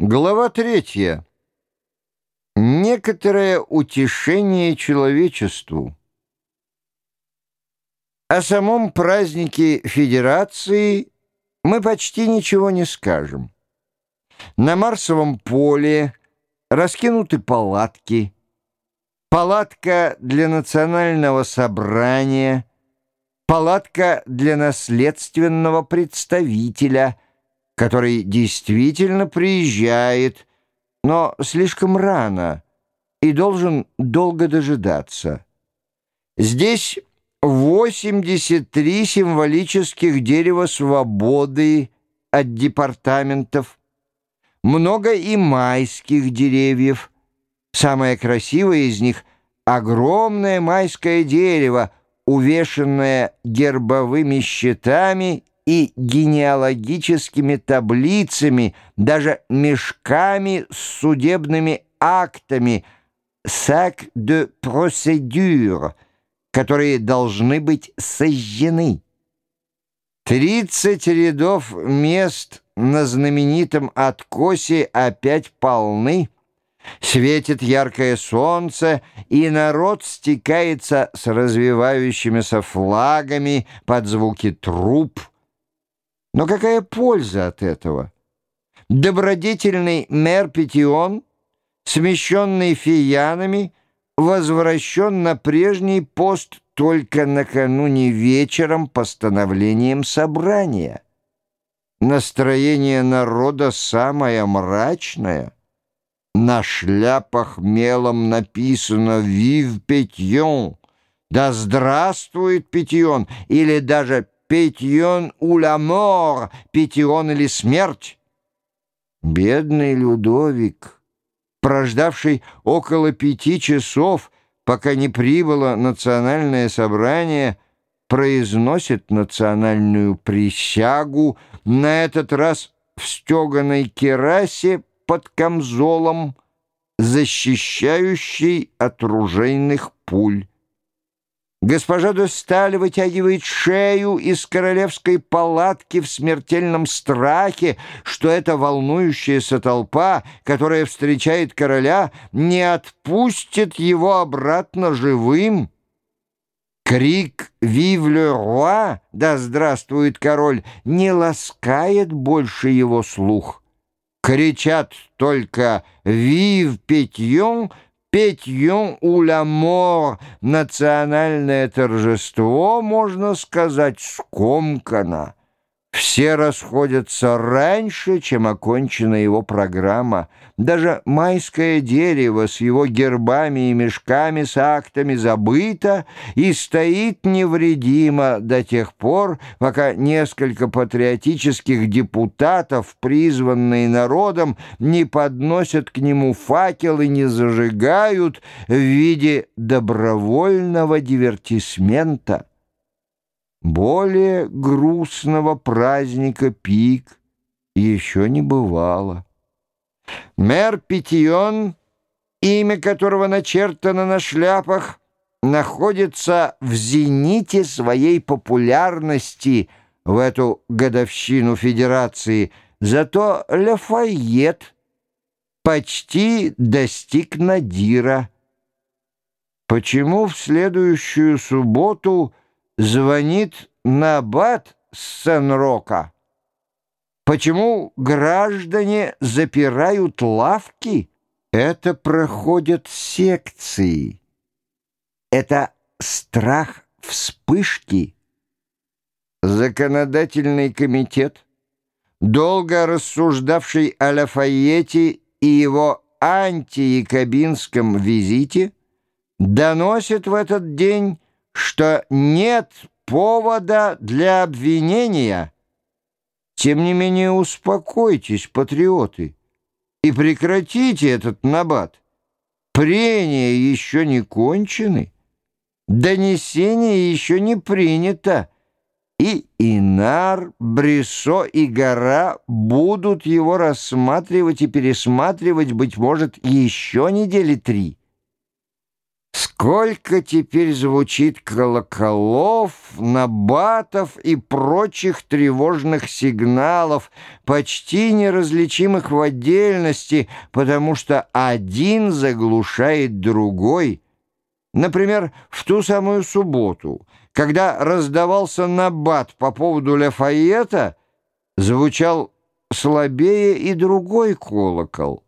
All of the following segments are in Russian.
Глава третья. Некоторое утешение человечеству. О самом празднике Федерации мы почти ничего не скажем. На Марсовом поле раскинуты палатки. Палатка для национального собрания, палатка для наследственного представителя – который действительно приезжает, но слишком рано и должен долго дожидаться. Здесь 83 символических дерева свободы от департаментов, много и майских деревьев. Самое красивое из них — огромное майское дерево, увешанное гербовыми щитами и генеалогическими таблицами, даже мешками с судебными актами «sac de procédure», которые должны быть сожжены. Тридцать рядов мест на знаменитом откосе опять полны, Светит яркое солнце, и народ стекается с развивающимися флагами под звуки труб, но какая польза от этого? Добродетельный мэр Петион, смещенный фиянами, возвращен на прежний пост только накануне вечером постановлением собрания. Настроение народа самое мрачное. На шляпах мелом написано «Вив Петьон», «Да здравствует Петьон» или даже «Петьон у ла мор», «Петьон или смерть». Бедный Людовик, прождавший около пяти часов, пока не прибыло национальное собрание, произносит национальную присягу, на этот раз в стеганой керасе под камзолом, защищающей от ружейных пуль. Госпожа де вытягивает шею из королевской палатки в смертельном страхе, что эта волнующаяся толпа, которая встречает короля, не отпустит его обратно живым. Крик «Вив ле руа!» «Да здравствует король!» не ласкает больше его слух. Кричат только «Вив Петьон!» Петьон у ла мор, национальное торжество, можно сказать, скомкано. Все расходятся раньше, чем окончена его программа. Даже майское дерево с его гербами и мешками с актами забыто и стоит невредимо до тех пор, пока несколько патриотических депутатов, призванные народом, не подносят к нему факел и не зажигают в виде добровольного дивертисмента. Более грустного праздника пик еще не бывало. Мэр Питион, имя которого начертано на шляпах, находится в зените своей популярности в эту годовщину Федерации, зато Лафайет почти достиг Надира. Почему в следующую субботу звонит Набат с Сен-Рока. Почему граждане запирают лавки? Это проходят секции. Это страх вспышки. Законодательный комитет, долго рассуждавший о Лафайете и его антиякобинском визите, доносит в этот день что нет повода для обвинения. Тем не менее успокойтесь, патриоты, и прекратите этот набат. Прения еще не кончены, донесение еще не принято, и Инар, Бресо и Гора будут его рассматривать и пересматривать, быть может, еще недели три. Сколько теперь звучит колоколов, набатов и прочих тревожных сигналов, почти неразличимых в отдельности, потому что один заглушает другой. Например, в ту самую субботу, когда раздавался набат по поводу Лафайета, звучал слабее и другой колокол —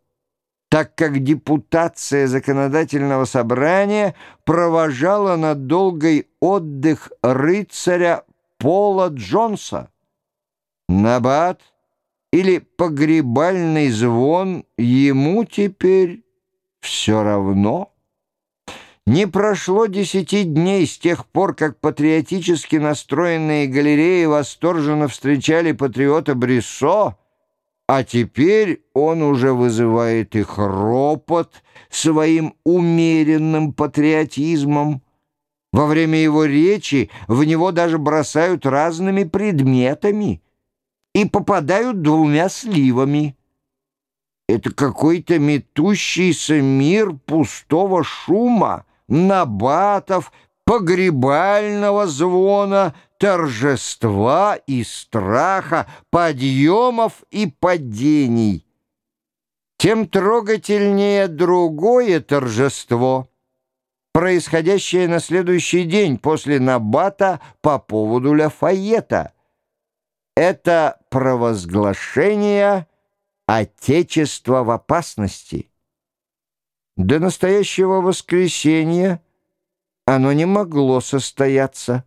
так как депутация законодательного собрания провожала на долгий отдых рыцаря Пола Джонса. Набат или погребальный звон ему теперь все равно. Не прошло десяти дней с тех пор, как патриотически настроенные галереи восторженно встречали патриота Бриссо, а теперь он уже вызывает их ропот своим умеренным патриотизмом. Во время его речи в него даже бросают разными предметами и попадают двумя сливами. Это какой-то метущийся мир пустого шума, набатов, погребального звона, торжества и страха, подъемов и падений. Тем трогательнее другое торжество, происходящее на следующий день после набата по поводу Лафайета. Это провозглашение Отечества в опасности. До настоящего воскресенья оно не могло состояться.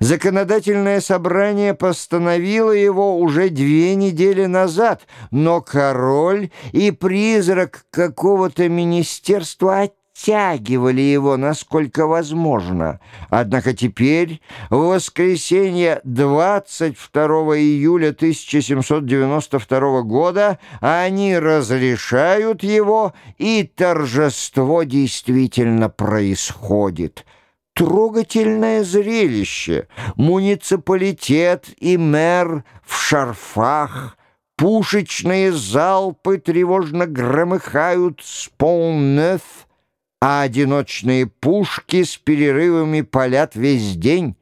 Законодательное собрание постановило его уже две недели назад, но король и призрак какого-то министерства оттягивали его насколько возможно. Однако теперь, в воскресенье 22 июля 1792 года, они разрешают его, и торжество действительно происходит – трогательное зрелище. Муниципалитет и мэр в шарфах, пушечные залпы тревожно громыхают с полнеф, а одиночные пушки с перерывами палят весь день.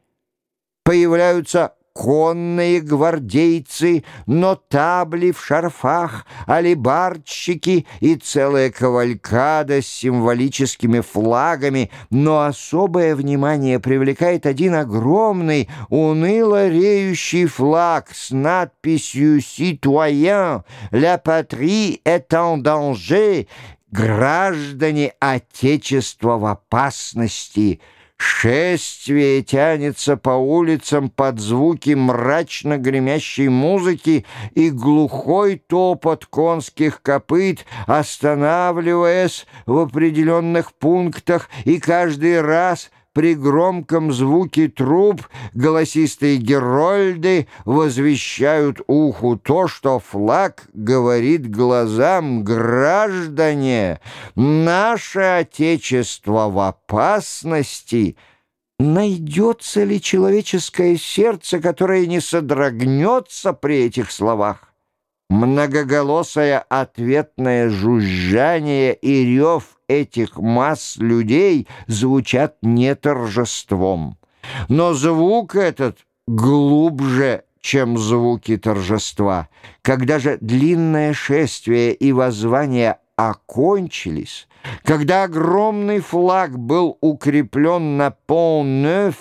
Появляются конные гвардейцы, нотабли в шарфах, алибардщики и целая кавалькада с символическими флагами, но особое внимание привлекает один огромный, уныло реющий флаг с надписью «Citoyen, la patrie est en danger», «Граждане Отечества в опасности», Шествие тянется по улицам под звуки мрачно гремящей музыки и глухой топот конских копыт, останавливаясь в определенных пунктах и каждый раз — при громком звуке труб голосистые герольды возвещают уху то, что флаг говорит глазам «Граждане, наше Отечество в опасности». Найдется ли человеческое сердце, которое не содрогнется при этих словах? Многоголосое ответное жужжание и рев этих масс людей звучат не торжеством. Но звук этот глубже, чем звуки торжества. Когда же длинное шествие и воззвание окончились, когда огромный флаг был укреплен на Пон-Неuf,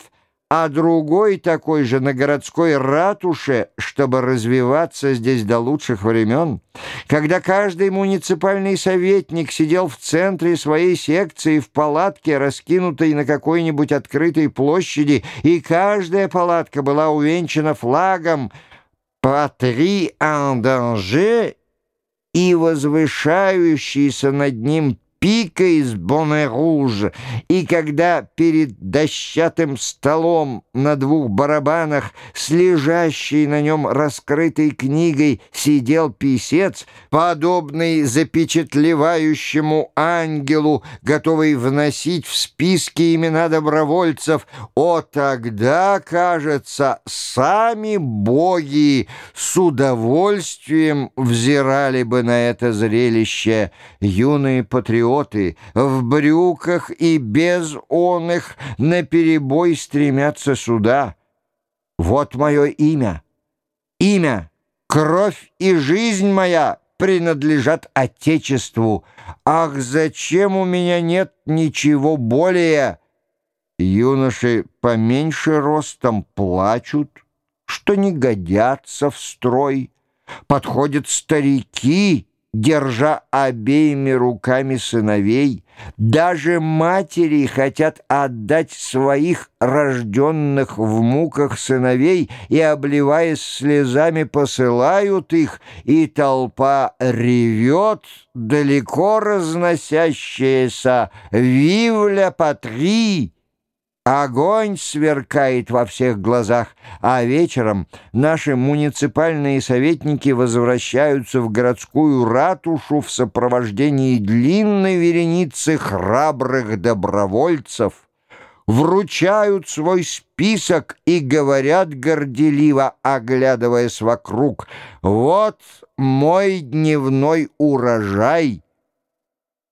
а другой такой же на городской ратуше, чтобы развиваться здесь до лучших времен, когда каждый муниципальный советник сидел в центре своей секции в палатке, раскинутой на какой-нибудь открытой площади, и каждая палатка была увенчана флагом «Патри en danger» и возвышающийся над ним пика из Боне-Руж, и когда перед дощатым столом на двух барабанах с лежащей на нем раскрытой книгой сидел писец, подобный запечатлевающему ангелу, готовый вносить в списки имена добровольцев, о, тогда, кажется, сами боги с удовольствием взирали бы на это зрелище. Юные патриоты патриоты в брюках и без он их наперебой стремятся сюда. Вот мое имя. Имя, кровь и жизнь моя принадлежат Отечеству. Ах, зачем у меня нет ничего более? Юноши поменьше ростом плачут, что не годятся в строй. Подходят старики, держа обеими руками сыновей. Даже матери хотят отдать своих рожденных в муках сыновей и, обливаясь слезами, посылают их, и толпа ревет, далеко разносящаяся «Вивля патри!» Огонь сверкает во всех глазах, а вечером наши муниципальные советники возвращаются в городскую ратушу в сопровождении длинной вереницы храбрых добровольцев, вручают свой список и говорят горделиво, оглядываясь вокруг, «Вот мой дневной урожай».